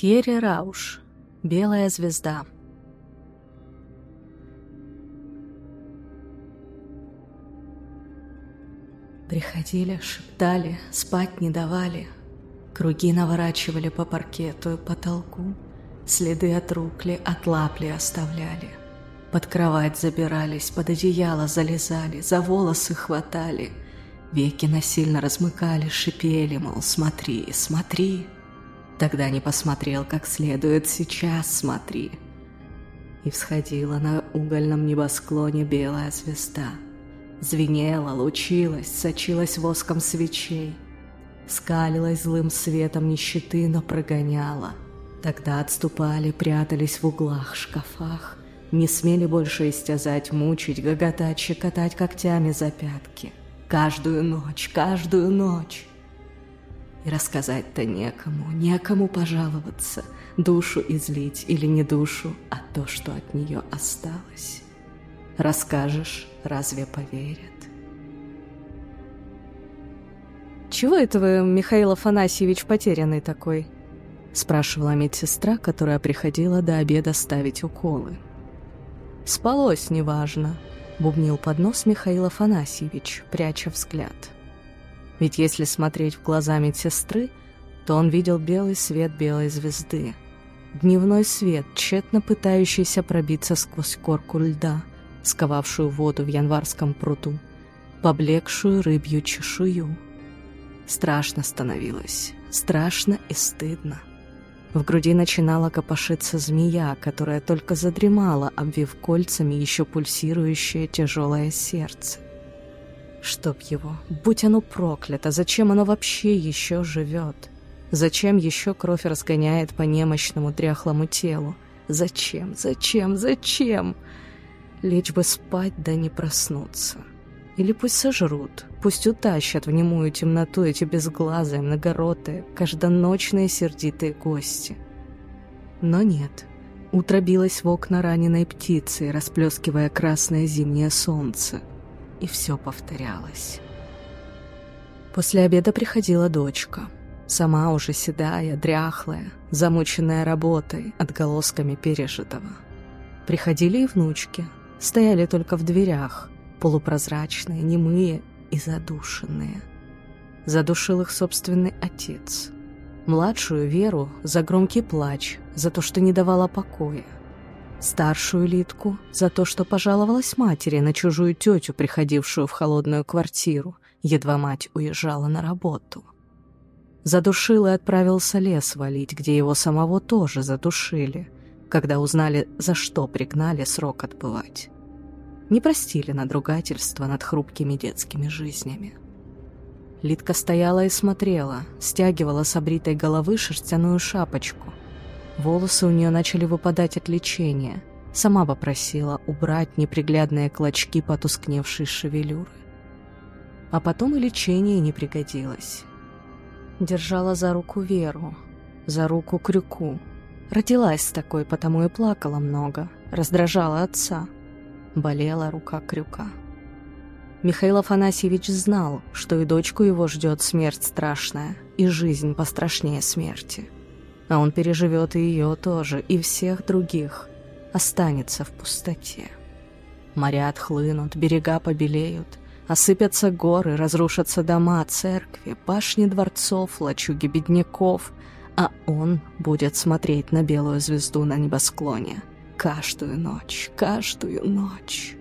Тьерри Рауш. Белая звезда. Приходили, шептали, спать не давали. Круги наворачивали по паркету и потолку. Следы от рук ли, от лап ли оставляли. Под кровать забирались, под одеяло залезали, за волосы хватали. Веки насильно размыкали, шипели, мол, смотри, смотри. Тогда не посмотрел как следует, сейчас смотри. И всходила на угольном небосклоне белая звезда. Звенела, лучилась, сочилась воском свечей. Скалилась злым светом нищеты, но прогоняла. Тогда отступали, прятались в углах, шкафах. Не смели больше истязать, мучить, гоготать, щекотать когтями за пятки. Каждую ночь, каждую ночь. И рассказать-то некому, некому пожаловаться, душу излить или не душу, а то, что от нее осталось. Расскажешь, разве поверят? «Чего это вы, Михаил Афанасьевич, потерянный такой?» — спрашивала медсестра, которая приходила до обеда ставить уколы. «Спалось неважно», — бубнил под нос Михаил Афанасьевич, пряча взгляд. Ведь если смотреть в глаза медсестры, то он видел белый свет белой звезды. Дневной свет, тщетно пытающийся пробиться сквозь корку льда, сковавшую воду в январском пруду, поблекшую рыбью чешую. Страшно становилось, страшно и стыдно. В груди начинала копошиться змея, которая только задремала, обвив кольцами еще пульсирующее тяжелое сердце. Чтоб его, будь оно проклято, зачем оно вообще еще живет? Зачем еще кровь разгоняет по немощному дряхлому телу? Зачем, зачем, зачем? Лечь бы спать, да не проснуться. Или пусть сожрут, пусть утащат в немую темноту эти безглазые, многоротые, каждоночные сердитые гости. Но нет. Утро билось в окна раненой птицы, расплескивая красное зимнее солнце и все повторялось. После обеда приходила дочка. Сама уже седая, дряхлая, замученная работой, отголосками пережитого. Приходили и внучки, стояли только в дверях, полупрозрачные, немые и задушенные. Задушил их собственный отец. Младшую Веру за громкий плач, за то, что не давала покоя старшую Литку за то, что пожаловалась матери на чужую тетю, приходившую в холодную квартиру, едва мать уезжала на работу. Задушил и отправился лес валить, где его самого тоже задушили, когда узнали, за что пригнали срок отбывать. Не простили надругательства над хрупкими детскими жизнями. Литка стояла и смотрела, стягивала с обритой головы шерстяную шапочку, Волосы у нее начали выпадать от лечения. Сама попросила убрать неприглядные клочки потускневшей шевелюры. А потом и лечение не пригодилось. Держала за руку Веру, за руку Крюку. Родилась такой, потому и плакала много, раздражала отца. Болела рука Крюка. Михаил Афанасьевич знал, что и дочку его ждет смерть страшная, и жизнь пострашнее смерти а он переживет и ее тоже, и всех других, останется в пустоте. Моря отхлынут, берега побелеют, осыпятся горы, разрушатся дома, церкви, башни дворцов, лачуги бедняков, а он будет смотреть на белую звезду на небосклоне каждую ночь, каждую ночь.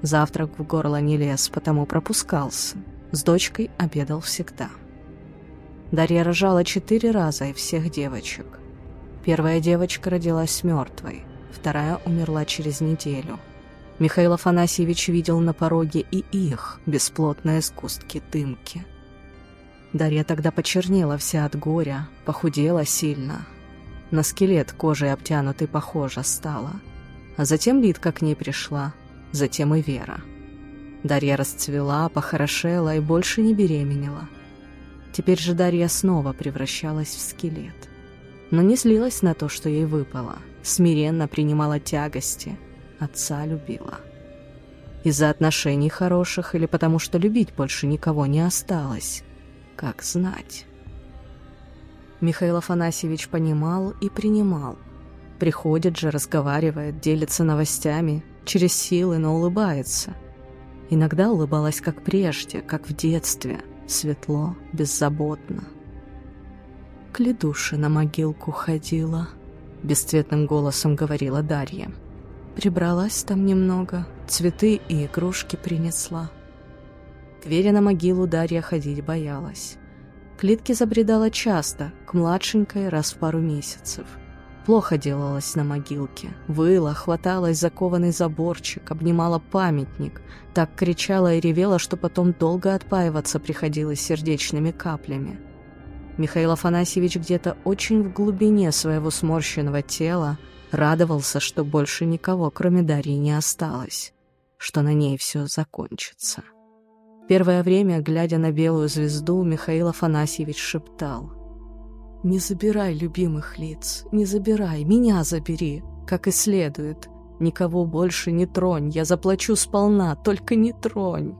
Завтрак в горло не лез, потому пропускался. С дочкой обедал всегда. Дарья рожала четыре раза и всех девочек. Первая девочка родилась мертвой, вторая умерла через неделю. Михаил Афанасьевич видел на пороге и их, бесплотные сгустки дымки. Дарья тогда почернела вся от горя, похудела сильно. На скелет кожей обтянутый похожа стала. А затем Лидка к ней пришла, затем и Вера. Дарья расцвела, похорошела и больше не беременела – Теперь же Дарья снова превращалась в скелет. Но не злилась на то, что ей выпало. Смиренно принимала тягости. Отца любила. Из-за отношений хороших или потому что любить больше никого не осталось. Как знать. Михаил Афанасьевич понимал и принимал. Приходит же, разговаривает, делится новостями, через силы, но улыбается. Иногда улыбалась, как прежде, как в детстве, светло, беззаботно. «К ледуше на могилку ходила», — бесцветным голосом говорила Дарья. Прибралась там немного, цветы и игрушки принесла. К Вере на могилу Дарья ходить боялась. К Литке забредала часто, к младшенькой раз в пару месяцев. Плохо делалась на могилке. Выла, хваталась за кованый заборчик, обнимала памятник. Так кричала и ревела, что потом долго отпаиваться приходилось сердечными каплями. Михаил Афанасьевич где-то очень в глубине своего сморщенного тела радовался, что больше никого, кроме Дарьи, не осталось, что на ней все закончится. Первое время, глядя на белую звезду, Михаил Афанасьевич шептал. «Не забирай любимых лиц, не забирай, меня забери, как и следует. Никого больше не тронь, я заплачу сполна, только не тронь».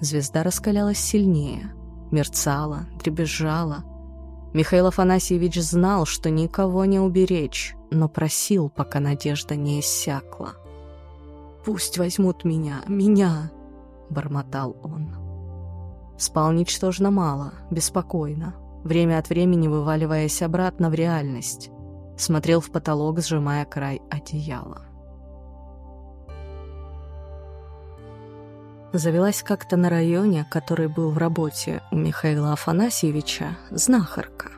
Звезда раскалялась сильнее, мерцала, дребезжала. Михаил Афанасьевич знал, что никого не уберечь, но просил, пока надежда не иссякла. «Пусть возьмут меня, меня!» — бормотал он. Спал ничтожно мало, беспокойно, время от времени вываливаясь обратно в реальность. Смотрел в потолок, сжимая край одеяла. Завелась как-то на районе, который был в работе у Михаила Афанасьевича, знахарка.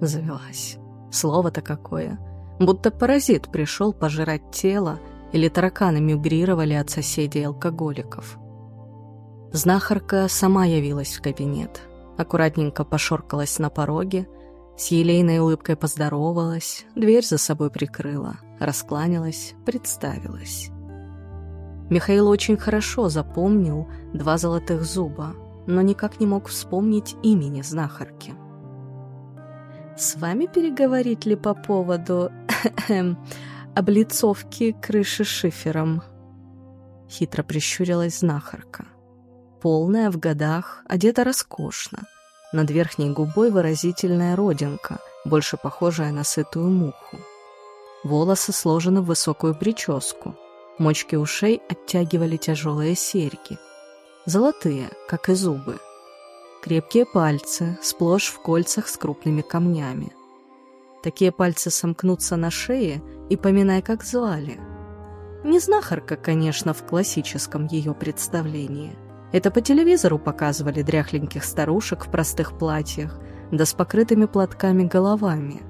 Завелась. Слово-то какое — будто паразит пришел пожирать тело или тараканы мигрировали от соседей-алкоголиков. Знахарка сама явилась в кабинет, аккуратненько пошоркалась на пороге, с елейной улыбкой поздоровалась, дверь за собой прикрыла, раскланялась, представилась. Михаил очень хорошо запомнил два золотых зуба, но никак не мог вспомнить имени знахарки. «С вами переговорить ли по поводу облицовки крыши шифером. Хитро прищурилась знахарка. Полная в годах, одета роскошно. Над верхней губой выразительная родинка, больше похожая на сытую муху. Волосы сложены в высокую прическу. Мочки ушей оттягивали тяжелые серьги. Золотые, как и зубы. Крепкие пальцы, сплошь в кольцах с крупными камнями. Такие пальцы сомкнутся на шее, и поминай, как звали. Не знахарка, конечно, в классическом ее представлении. Это по телевизору показывали дряхленьких старушек в простых платьях, да с покрытыми платками головами.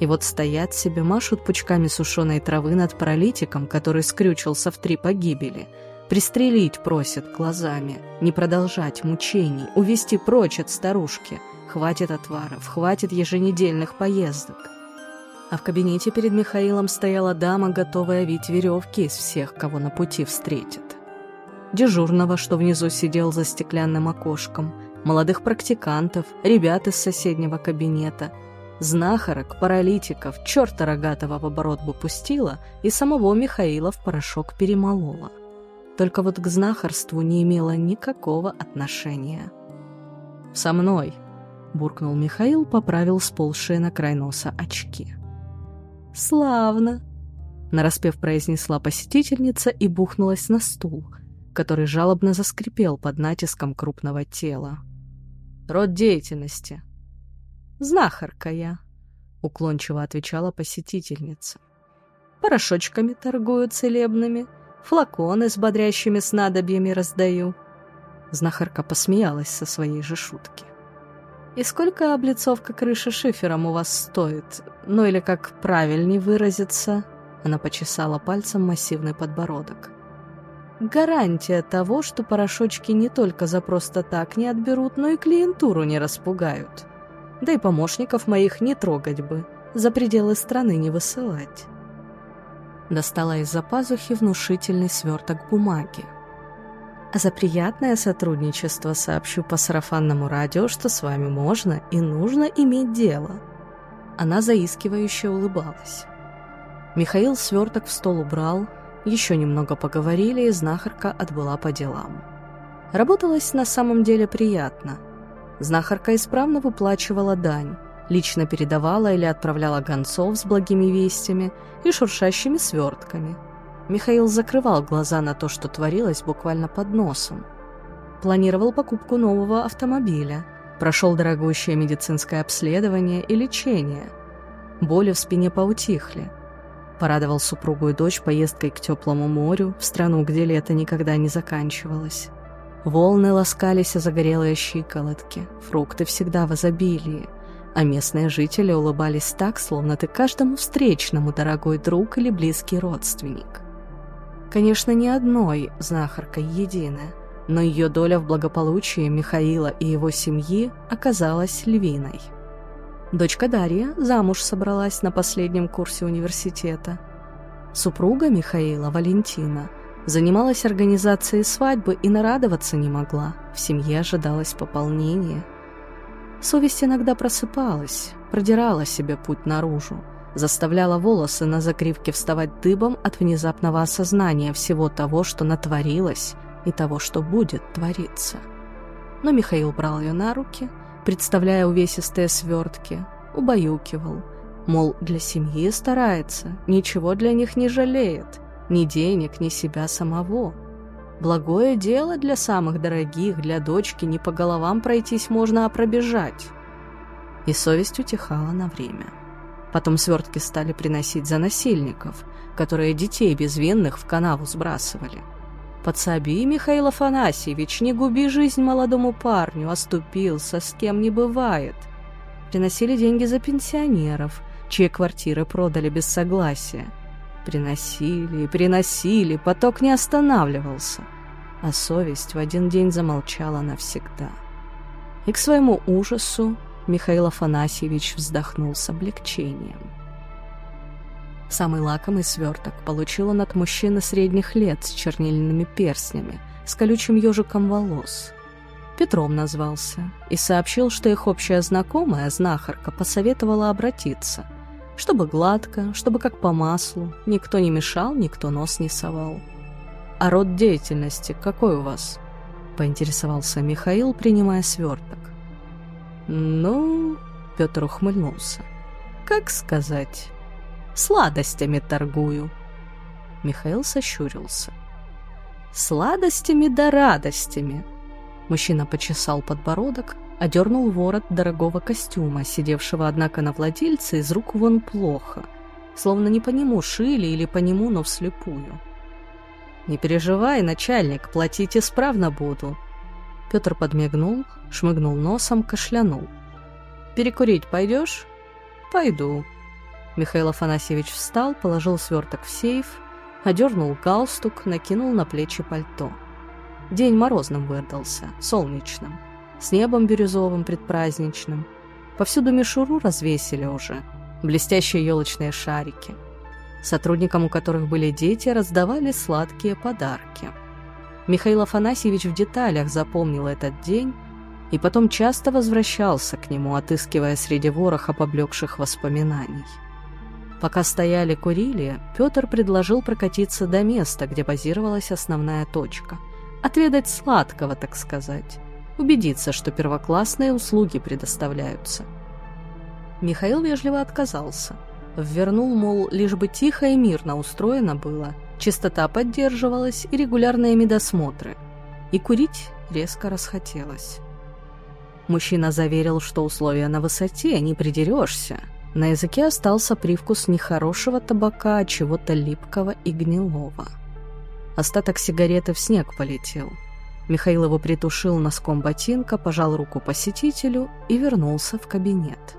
И вот стоят себе, машут пучками сушеной травы над паралитиком, который скрючился в три погибели. Пристрелить просят глазами, не продолжать мучений, увести прочь от старушки — Хватит отваров, хватит еженедельных поездок. А в кабинете перед Михаилом стояла дама, готовая вить веревки из всех, кого на пути встретит. Дежурного, что внизу сидел за стеклянным окошком, молодых практикантов, ребят из соседнего кабинета, знахарок, паралитиков, черта рогатого в оборот бы пустила и самого Михаила в порошок перемолола. Только вот к знахарству не имела никакого отношения. «Со мной», буркнул Михаил, поправил сползшие на край носа очки. «Славно!» — нараспев произнесла посетительница и бухнулась на стул, который жалобно заскрипел под натиском крупного тела. «Род деятельности». «Знахарка я», — уклончиво отвечала посетительница. «Порошочками торгую целебными, флаконы с бодрящими снадобьями раздаю». Знахарка посмеялась со своей же шутки. И сколько облицовка крыши шифером у вас стоит? Ну или как правильней выразиться?» Она почесала пальцем массивный подбородок. «Гарантия того, что порошочки не только за просто так не отберут, но и клиентуру не распугают. Да и помощников моих не трогать бы, за пределы страны не высылать». Достала из-за пазухи внушительный сверток бумаги. А за приятное сотрудничество сообщу по сарафанному радио, что с вами можно и нужно иметь дело. Она заискивающе улыбалась. Михаил сверток в стол убрал, еще немного поговорили, и знахарка отбыла по делам. Работалось на самом деле приятно. Знахарка исправно выплачивала дань, лично передавала или отправляла гонцов с благими вестями и шуршащими свертками. Михаил закрывал глаза на то, что творилось буквально под носом. Планировал покупку нового автомобиля, прошел дорогущее медицинское обследование и лечение. Боли в спине поутихли. Порадовал супругу и дочь поездкой к теплому морю, в страну, где лето никогда не заканчивалось. Волны ласкались о загорелые щиколотки, фрукты всегда в изобилии, а местные жители улыбались так, словно ты каждому встречному дорогой друг или близкий родственник. Конечно, не одной знахаркой единая, но ее доля в благополучии Михаила и его семьи оказалась львиной. Дочка Дарья замуж собралась на последнем курсе университета. Супруга Михаила, Валентина, занималась организацией свадьбы и нарадоваться не могла, в семье ожидалось пополнение – Совесть иногда просыпалась, продирала себе путь наружу, заставляла волосы на закривке вставать дыбом от внезапного осознания всего того, что натворилось, и того, что будет твориться. Но Михаил брал ее на руки, представляя увесистые свертки, убаюкивал, мол, для семьи старается, ничего для них не жалеет, ни денег, ни себя самого — Благое дело для самых дорогих, для дочки не по головам пройтись можно, а пробежать. И совесть утихала на время. Потом свертки стали приносить за насильников, которые детей безвинных в канаву сбрасывали. «Подсоби, Михаил Афанасьевич, не губи жизнь молодому парню, оступился, с кем не бывает». Приносили деньги за пенсионеров, чьи квартиры продали без согласия. Приносили и приносили, поток не останавливался. А совесть в один день замолчала навсегда. И к своему ужасу Михаил Афанасьевич вздохнул с облегчением. Самый лакомый сверток получил он от мужчины средних лет с чернильными перстнями, с колючим ежиком волос. Петром назвался и сообщил, что их общая знакомая, знахарка, посоветовала обратиться – чтобы гладко, чтобы как по маслу, никто не мешал, никто нос не совал. «А род деятельности какой у вас?» — поинтересовался Михаил, принимая сверток. «Ну...» — Петр ухмыльнулся. «Как сказать? Сладостями торгую». Михаил сощурился. «Сладостями да радостями!» Мужчина почесал подбородок, одернул ворот дорогого костюма, сидевшего, однако, на владельце из рук вон плохо, словно не по нему шили или по нему, но вслепую. «Не переживай, начальник, платить исправно буду». Петр подмигнул, шмыгнул носом, кашлянул. «Перекурить пойдешь?» «Пойду». Михаил Афанасьевич встал, положил сверток в сейф, одернул галстук, накинул на плечи пальто. День морозным выдался, солнечным с небом бирюзовым предпраздничным. Повсюду мишуру развесили уже, блестящие елочные шарики. Сотрудникам, у которых были дети, раздавали сладкие подарки. Михаил Афанасьевич в деталях запомнил этот день и потом часто возвращался к нему, отыскивая среди вороха поблекших воспоминаний. Пока стояли курили, Петр предложил прокатиться до места, где базировалась основная точка. Отведать сладкого, так сказать убедиться, что первоклассные услуги предоставляются. Михаил вежливо отказался. Ввернул, мол, лишь бы тихо и мирно устроено было, чистота поддерживалась и регулярные медосмотры. И курить резко расхотелось. Мужчина заверил, что условия на высоте, не придерешься. На языке остался привкус нехорошего табака, а чего-то липкого и гнилого. Остаток сигареты в снег полетел – Михаил его притушил носком ботинка, пожал руку посетителю и вернулся в кабинет.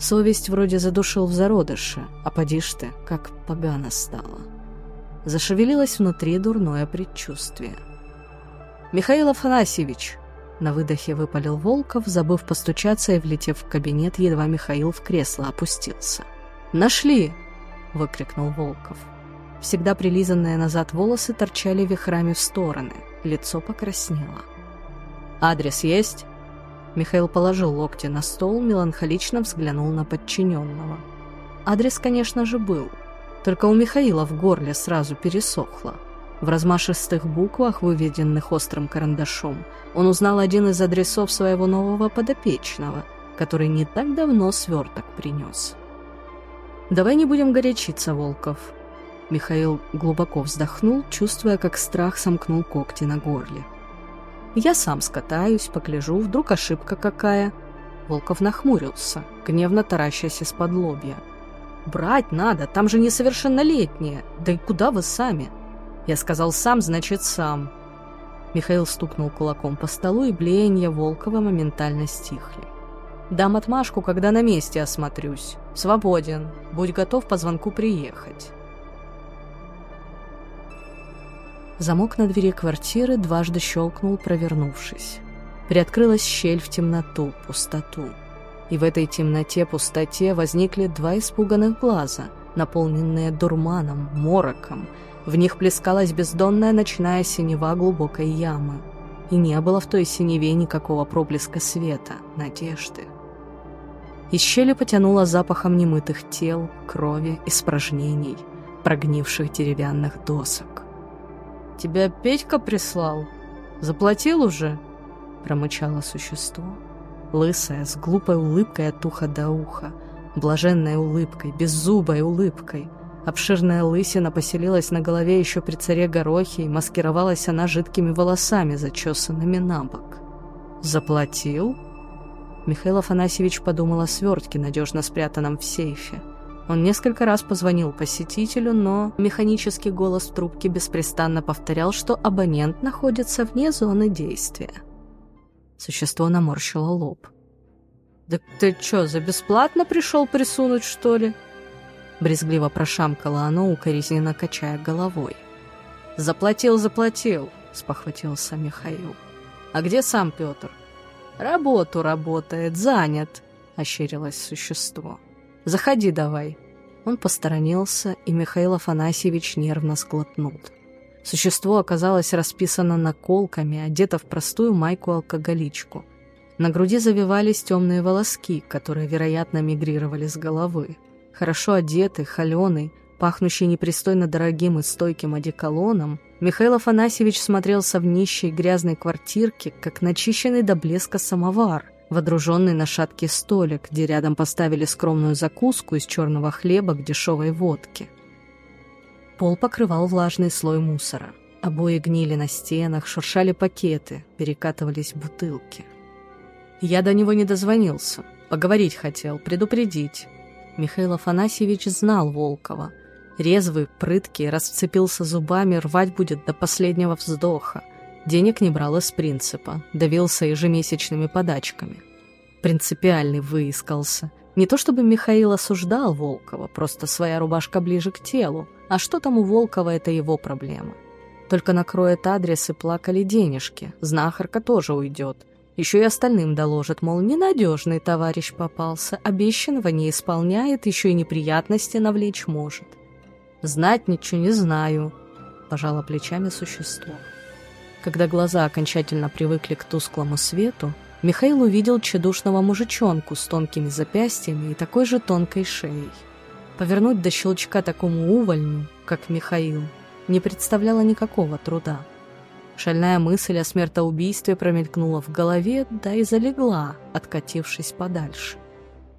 Совесть вроде задушил в зародыше, а поди ж ты, как погано стало. Зашевелилось внутри дурное предчувствие. «Михаил Афанасьевич!» На выдохе выпалил Волков, забыв постучаться и влетев в кабинет, едва Михаил в кресло опустился. «Нашли!» — выкрикнул Волков. Всегда прилизанные назад волосы торчали вихрами в стороны — лицо покраснело. «Адрес есть?» Михаил положил локти на стол, меланхолично взглянул на подчиненного. Адрес, конечно же, был. Только у Михаила в горле сразу пересохло. В размашистых буквах, выведенных острым карандашом, он узнал один из адресов своего нового подопечного, который не так давно сверток принес. «Давай не будем горячиться, Волков». Михаил глубоко вздохнул, чувствуя, как страх сомкнул когти на горле. «Я сам скатаюсь, погляжу, вдруг ошибка какая». Волков нахмурился, гневно таращась из-под лобья. «Брать надо, там же несовершеннолетние. Да и куда вы сами?» «Я сказал сам, значит сам». Михаил стукнул кулаком по столу, и блеяния Волкова моментально стихли. «Дам отмашку, когда на месте осмотрюсь. Свободен. Будь готов по звонку приехать». Замок на двери квартиры дважды щелкнул, провернувшись. Приоткрылась щель в темноту, пустоту. И в этой темноте-пустоте возникли два испуганных глаза, наполненные дурманом, мороком. В них плескалась бездонная ночная синева глубокой ямы. И не было в той синеве никакого проблеска света, надежды. Из щели потянуло запахом немытых тел, крови, испражнений, прогнивших деревянных досок. «Тебя Петька прислал? Заплатил уже?» — промычало существо. Лысая, с глупой улыбкой от уха до уха, блаженной улыбкой, беззубой улыбкой. Обширная лысина поселилась на голове еще при царе Горохе, и маскировалась она жидкими волосами, зачесанными на бок. «Заплатил?» Михаил Афанасьевич подумал о свертке, надежно спрятанном в сейфе. Он несколько раз позвонил посетителю, но механический голос в трубке беспрестанно повторял, что абонент находится вне зоны действия. Существо наморщило лоб. «Да ты чё, за бесплатно пришел присунуть, что ли?» Брезгливо прошамкало оно, укоризненно качая головой. «Заплатил, заплатил», — спохватился Михаил. «А где сам Петр?» «Работу работает, занят», — ощерилось существо. «Заходи давай». Он посторонился, и Михаил Афанасьевич нервно сглотнул. Существо оказалось расписано наколками, одето в простую майку-алкоголичку. На груди завивались темные волоски, которые, вероятно, мигрировали с головы. Хорошо одетый, холеный, пахнущий непристойно дорогим и стойким одеколоном, Михаил Афанасьевич смотрелся в нищей грязной квартирке, как начищенный до блеска самовар, водруженный на шаткий столик, где рядом поставили скромную закуску из черного хлеба к дешевой водке. Пол покрывал влажный слой мусора. Обои гнили на стенах, шуршали пакеты, перекатывались бутылки. Я до него не дозвонился. Поговорить хотел, предупредить. Михаил Афанасьевич знал Волкова — Резвый, прыткий, расцепился зубами, рвать будет до последнего вздоха. Денег не брал из принципа, давился ежемесячными подачками. Принципиальный выискался. Не то чтобы Михаил осуждал Волкова, просто своя рубашка ближе к телу, а что там у Волкова, это его проблема. Только накроет адрес и плакали денежки, знахарка тоже уйдет. Еще и остальным доложит, мол, ненадежный товарищ попался, обещанного не исполняет, еще и неприятности навлечь может. «Знать ничего не знаю», — пожало плечами существо. Когда глаза окончательно привыкли к тусклому свету, Михаил увидел тщедушного мужичонку с тонкими запястьями и такой же тонкой шеей. Повернуть до щелчка такому увольню, как Михаил, не представляло никакого труда. Шальная мысль о смертоубийстве промелькнула в голове, да и залегла, откатившись подальше.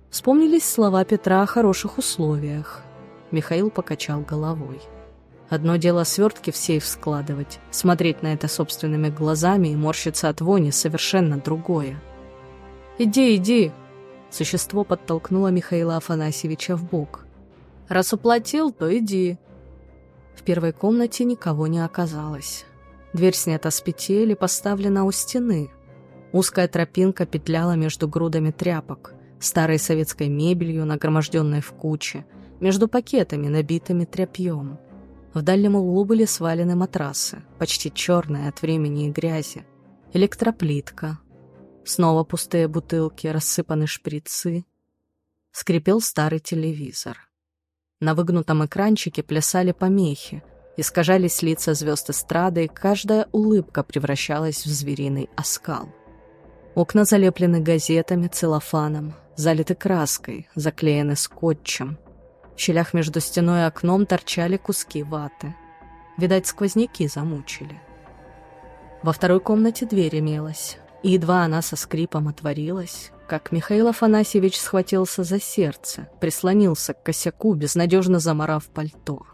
Вспомнились слова Петра о хороших условиях, Михаил покачал головой. Одно дело свертки в сейф складывать, смотреть на это собственными глазами и морщиться от вони совершенно другое. «Иди, иди!» Существо подтолкнуло Михаила Афанасьевича в бок. «Раз уплатил, то иди!» В первой комнате никого не оказалось. Дверь снята с петель и поставлена у стены. Узкая тропинка петляла между грудами тряпок, старой советской мебелью, нагроможденной в куче — между пакетами, набитыми тряпьем. В дальнем углу были свалены матрасы, почти черные от времени и грязи. Электроплитка. Снова пустые бутылки, рассыпаны шприцы. Скрипел старый телевизор. На выгнутом экранчике плясали помехи, искажались лица звезд эстрады, каждая улыбка превращалась в звериный оскал. Окна залеплены газетами, целлофаном, залиты краской, заклеены скотчем. В щелях между стеной и окном торчали куски ваты. Видать, сквозняки замучили. Во второй комнате дверь имелась, и едва она со скрипом отворилась, как Михаил Афанасьевич схватился за сердце, прислонился к косяку, безнадежно заморав пальто.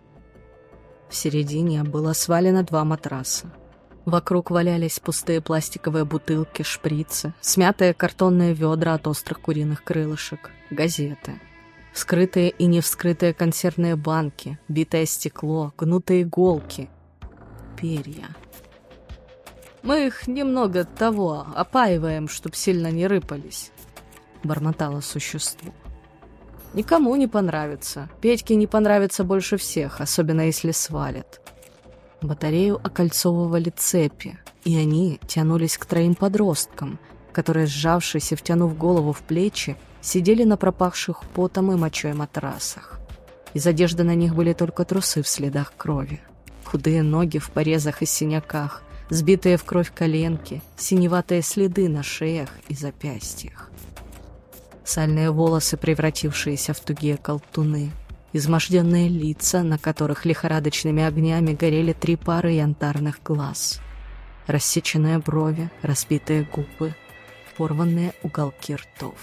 В середине было свалено два матраса. Вокруг валялись пустые пластиковые бутылки, шприцы, смятые картонные ведра от острых куриных крылышек, газеты. Вскрытые и невскрытые консервные банки, битое стекло, гнутые иголки, перья. «Мы их немного того опаиваем, чтоб сильно не рыпались», — бормотало существо. «Никому не понравится. Петьке не понравится больше всех, особенно если свалят». Батарею окольцовывали цепи, и они тянулись к троим подросткам, которые, сжавшись и втянув голову в плечи, сидели на пропахших потом и мочой матрасах. Из одежды на них были только трусы в следах крови. Худые ноги в порезах и синяках, сбитые в кровь коленки, синеватые следы на шеях и запястьях. Сальные волосы, превратившиеся в тугие колтуны — изможденные лица, на которых лихорадочными огнями горели три пары янтарных глаз, рассеченные брови, разбитые губы, порванные уголки ртов.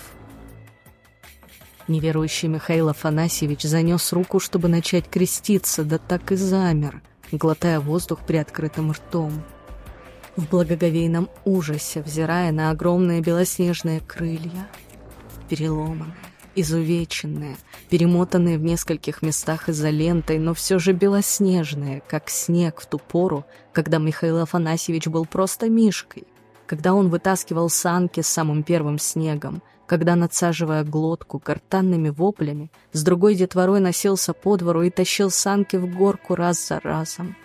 Неверующий Михаил Афанасьевич занес руку, чтобы начать креститься, да так и замер, глотая воздух приоткрытым ртом. В благоговейном ужасе, взирая на огромные белоснежные крылья, переломанные, изувеченные, перемотанные в нескольких местах изолентой, но все же белоснежные, как снег в ту пору, когда Михаил Афанасьевич был просто мишкой, когда он вытаскивал санки с самым первым снегом, когда, надсаживая глотку гортанными воплями, с другой детворой носился по двору и тащил санки в горку раз за разом.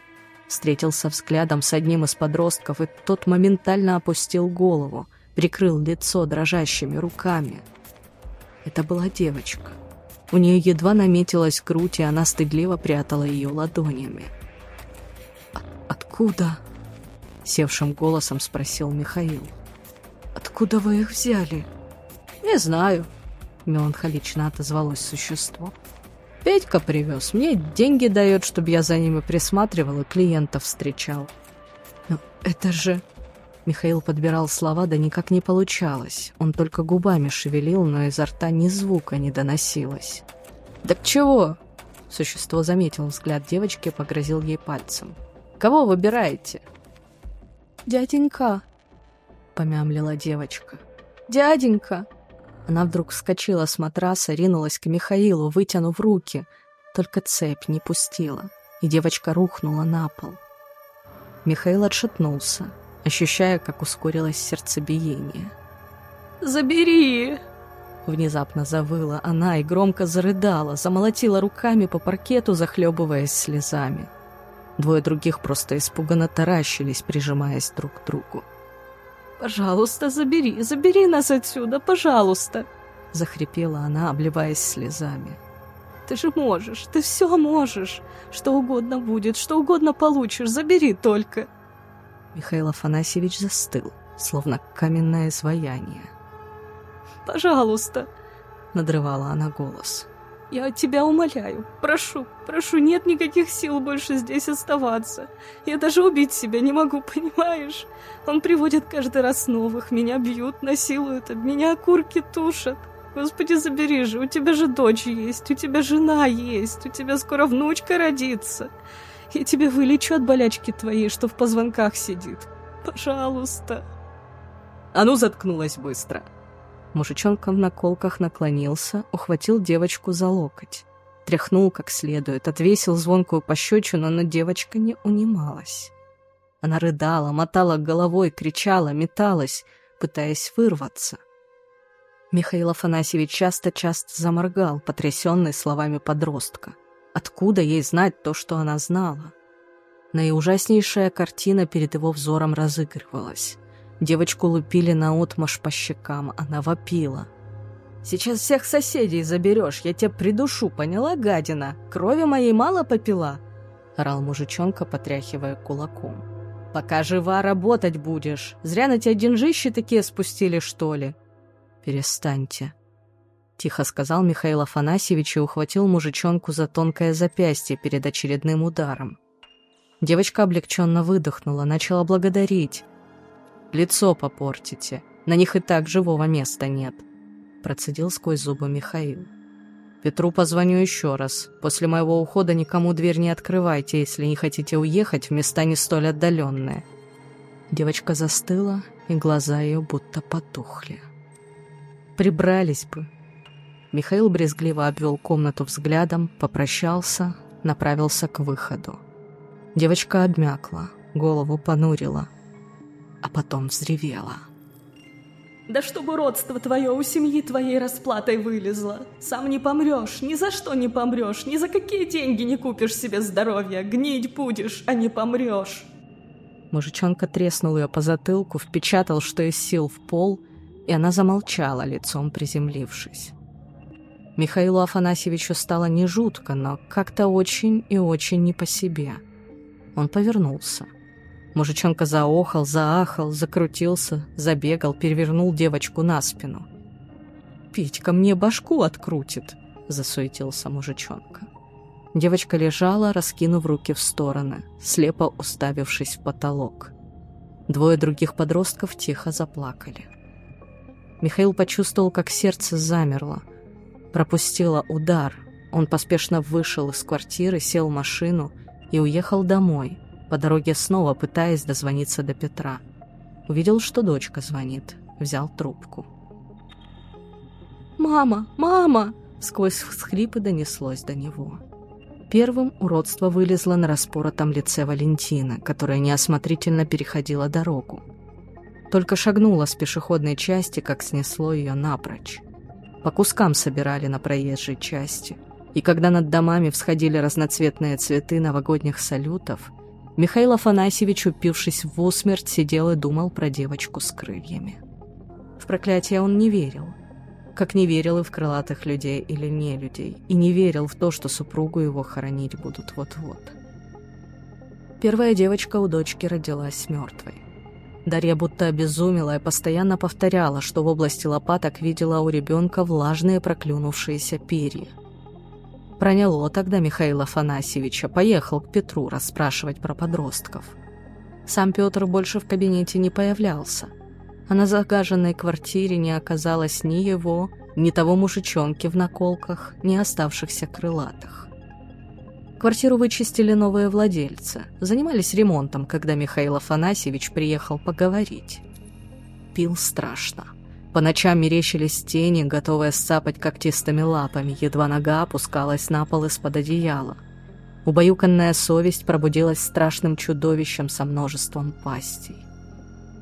Встретился взглядом с одним из подростков, и тот моментально опустил голову, прикрыл лицо дрожащими руками — это была девочка. У нее едва наметилась грудь, и она стыдливо прятала ее ладонями. «Откуда?» — севшим голосом спросил Михаил. «Откуда вы их взяли?» «Не знаю», — меланхолично отозвалось существо. «Петька привез. Мне деньги дает, чтобы я за ними присматривал и клиентов встречал». «Но это же...» Михаил подбирал слова, да никак не получалось. Он только губами шевелил, но изо рта ни звука не доносилось. «Так чего?» Существо заметил взгляд девочки и погрозил ей пальцем. «Кого выбираете?» «Дяденька», — помямлила девочка. «Дяденька!» Она вдруг вскочила с матраса, ринулась к Михаилу, вытянув руки. Только цепь не пустила, и девочка рухнула на пол. Михаил отшатнулся ощущая, как ускорилось сердцебиение. «Забери!» Внезапно завыла она и громко зарыдала, замолотила руками по паркету, захлебываясь слезами. Двое других просто испуганно таращились, прижимаясь друг к другу. «Пожалуйста, забери, забери нас отсюда, пожалуйста!» Захрипела она, обливаясь слезами. «Ты же можешь, ты все можешь! Что угодно будет, что угодно получишь, забери только!» Михаил Афанасьевич застыл, словно каменное изваяние. «Пожалуйста!» — надрывала она голос. «Я тебя умоляю, прошу, прошу, нет никаких сил больше здесь оставаться. Я даже убить себя не могу, понимаешь? Он приводит каждый раз новых, меня бьют, насилуют, об меня курки тушат. Господи, забери же, у тебя же дочь есть, у тебя жена есть, у тебя скоро внучка родится. Я тебе вылечу от болячки твоей, что в позвонках сидит. Пожалуйста. А ну, заткнулась быстро. Мужичонка в наколках наклонился, ухватил девочку за локоть. Тряхнул как следует, отвесил звонкую пощечину, но девочка не унималась. Она рыдала, мотала головой, кричала, металась, пытаясь вырваться. Михаил Афанасьевич часто-часто заморгал, потрясенный словами подростка. Откуда ей знать то, что она знала? Наиужаснейшая картина перед его взором разыгрывалась. Девочку лупили наотмашь по щекам, она вопила. «Сейчас всех соседей заберешь, я тебя придушу, поняла, гадина? Крови моей мало попила?» — орал мужичонка, потряхивая кулаком. «Пока жива работать будешь. Зря на тебя деньжищи такие спустили, что ли?» «Перестаньте», тихо сказал Михаил Афанасьевич и ухватил мужичонку за тонкое запястье перед очередным ударом. Девочка облегченно выдохнула, начала благодарить. «Лицо попортите, на них и так живого места нет», процедил сквозь зубы Михаил. «Петру позвоню еще раз. После моего ухода никому дверь не открывайте, если не хотите уехать в места не столь отдаленные». Девочка застыла, и глаза ее будто потухли. «Прибрались бы». Михаил брезгливо обвел комнату взглядом, попрощался, направился к выходу. Девочка обмякла, голову понурила, а потом взревела. Да чтобы родство твое у семьи твоей расплатой вылезло. Сам не помрешь, ни за что не помрешь, ни за какие деньги не купишь себе здоровья. Гнить будешь, а не помрешь. Мужичонка треснул ее по затылку, впечатал, что из сил в пол, и она замолчала, лицом приземлившись. Михаилу Афанасьевичу стало не жутко, но как-то очень и очень не по себе. Он повернулся. Мужичонка заохал, заахал, закрутился, забегал, перевернул девочку на спину. «Петька мне башку открутит», — засуетился мужичонка. Девочка лежала, раскинув руки в стороны, слепо уставившись в потолок. Двое других подростков тихо заплакали. Михаил почувствовал, как сердце замерло. Пропустило удар. Он поспешно вышел из квартиры, сел в машину и уехал домой — по дороге снова пытаясь дозвониться до Петра. Увидел, что дочка звонит. Взял трубку. «Мама! Мама!» Сквозь всхлипы донеслось до него. Первым уродство вылезло на распоротом лице Валентина, которая неосмотрительно переходила дорогу. Только шагнула с пешеходной части, как снесло ее напрочь. По кускам собирали на проезжей части. И когда над домами всходили разноцветные цветы новогодних салютов, Михаил Афанасьевич, упившись в усмерть, сидел и думал про девочку с крыльями. В проклятие он не верил. Как не верил и в крылатых людей или не людей, и не верил в то, что супругу его хоронить будут вот-вот. Первая девочка у дочки родилась мертвой. Дарья будто обезумела и постоянно повторяла, что в области лопаток видела у ребенка влажные проклюнувшиеся перья – Проняло тогда Михаила Афанасьевича, поехал к Петру расспрашивать про подростков. Сам Петр больше в кабинете не появлялся, а на загаженной квартире не оказалось ни его, ни того мужичонки в наколках, ни оставшихся крылатых. Квартиру вычистили новые владельцы, занимались ремонтом, когда Михаил Афанасьевич приехал поговорить. Пил страшно. По ночам мерещились тени, готовые сцапать когтистыми лапами, едва нога опускалась на пол из-под одеяла. Убаюканная совесть пробудилась страшным чудовищем со множеством пастей.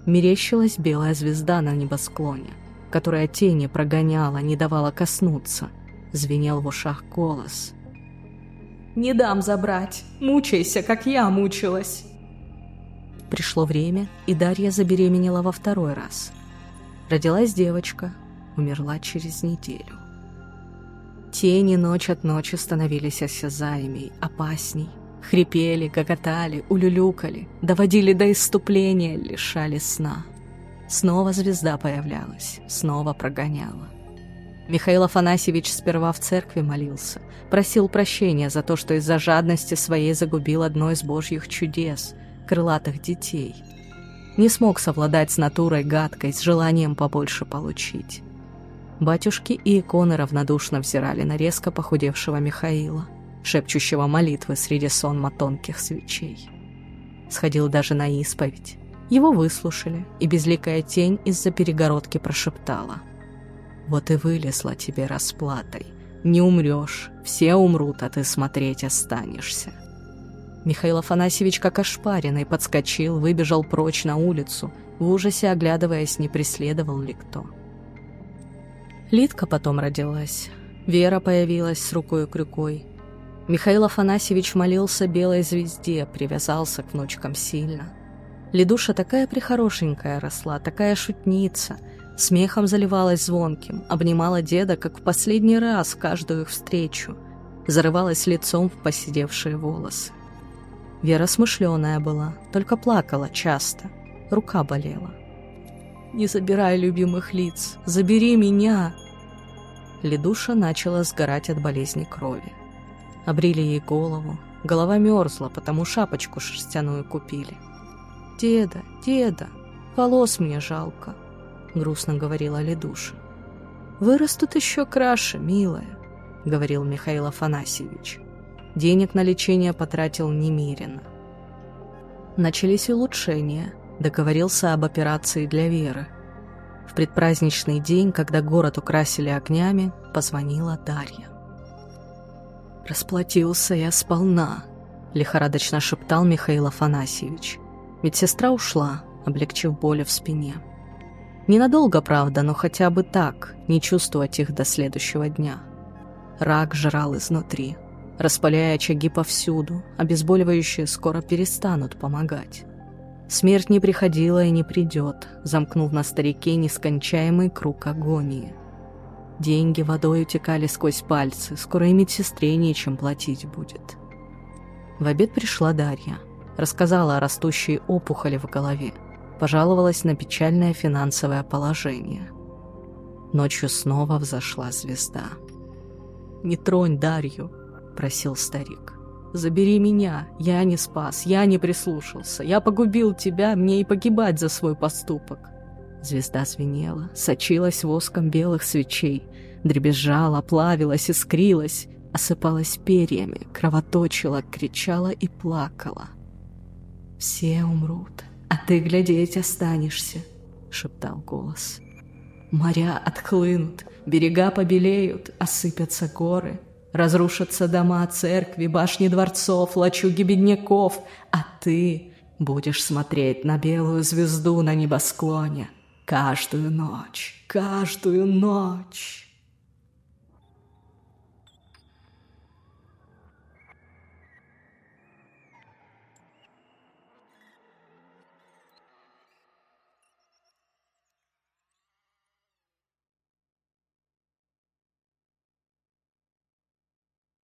Мерещилась белая звезда на небосклоне, которая тени прогоняла, не давала коснуться. Звенел в ушах голос. «Не дам забрать! Мучайся, как я мучилась!» Пришло время, и Дарья забеременела во второй раз – Родилась девочка, умерла через неделю. Тени ночь от ночи становились осязаемей, опасней. Хрипели, гоготали, улюлюкали, доводили до иступления, лишали сна. Снова звезда появлялась, снова прогоняла. Михаил Афанасьевич сперва в церкви молился, просил прощения за то, что из-за жадности своей загубил одно из божьих чудес — крылатых детей — не смог совладать с натурой гадкой, с желанием побольше получить. Батюшки и иконы равнодушно взирали на резко похудевшего Михаила, шепчущего молитвы среди сонма тонких свечей. Сходил даже на исповедь. Его выслушали, и безликая тень из-за перегородки прошептала. «Вот и вылезла тебе расплатой. Не умрешь, все умрут, а ты смотреть останешься». Михаил Афанасьевич, как ошпаренный, подскочил, выбежал прочь на улицу, в ужасе оглядываясь, не преследовал ли кто. Лидка потом родилась. Вера появилась с рукой-крюкой. Михаил Афанасьевич молился белой звезде, привязался к внучкам сильно. Ледуша такая прихорошенькая росла, такая шутница, смехом заливалась звонким, обнимала деда, как в последний раз каждую их встречу, зарывалась лицом в посидевшие волосы. Вера смышленая была, только плакала часто. Рука болела. «Не забирай любимых лиц! Забери меня!» Ледуша начала сгорать от болезни крови. Обрили ей голову. Голова мерзла, потому шапочку шерстяную купили. «Деда, деда, волос мне жалко», — грустно говорила Ледуша. «Вырастут еще краше, милая», — говорил Михаил Афанасьевич. Денег на лечение потратил немерено. Начались улучшения. Договорился об операции для Веры. В предпраздничный день, когда город украсили огнями, позвонила Дарья. «Расплатился я сполна», — лихорадочно шептал Михаил Афанасьевич. Медсестра ушла, облегчив боли в спине. Ненадолго, правда, но хотя бы так, не чувствовать их до следующего дня. Рак жрал изнутри, распаляя очаги повсюду, обезболивающие скоро перестанут помогать. Смерть не приходила и не придет, замкнув на старике нескончаемый круг агонии. Деньги водой утекали сквозь пальцы, скоро и медсестре нечем платить будет. В обед пришла Дарья. Рассказала о растущей опухоли в голове. Пожаловалась на печальное финансовое положение. Ночью снова взошла звезда. «Не тронь Дарью», — просил старик. «Забери меня, я не спас, я не прислушался, я погубил тебя, мне и погибать за свой поступок». Звезда звенела, сочилась воском белых свечей, дребезжала, плавилась, искрилась, осыпалась перьями, кровоточила, кричала и плакала. «Все умрут, а ты глядеть останешься», — шептал голос. «Моря отхлынут, берега побелеют, осыпятся горы, разрушатся дома, церкви, башни дворцов, лачуги бедняков, а ты будешь смотреть на белую звезду на небосклоне каждую ночь, каждую ночь».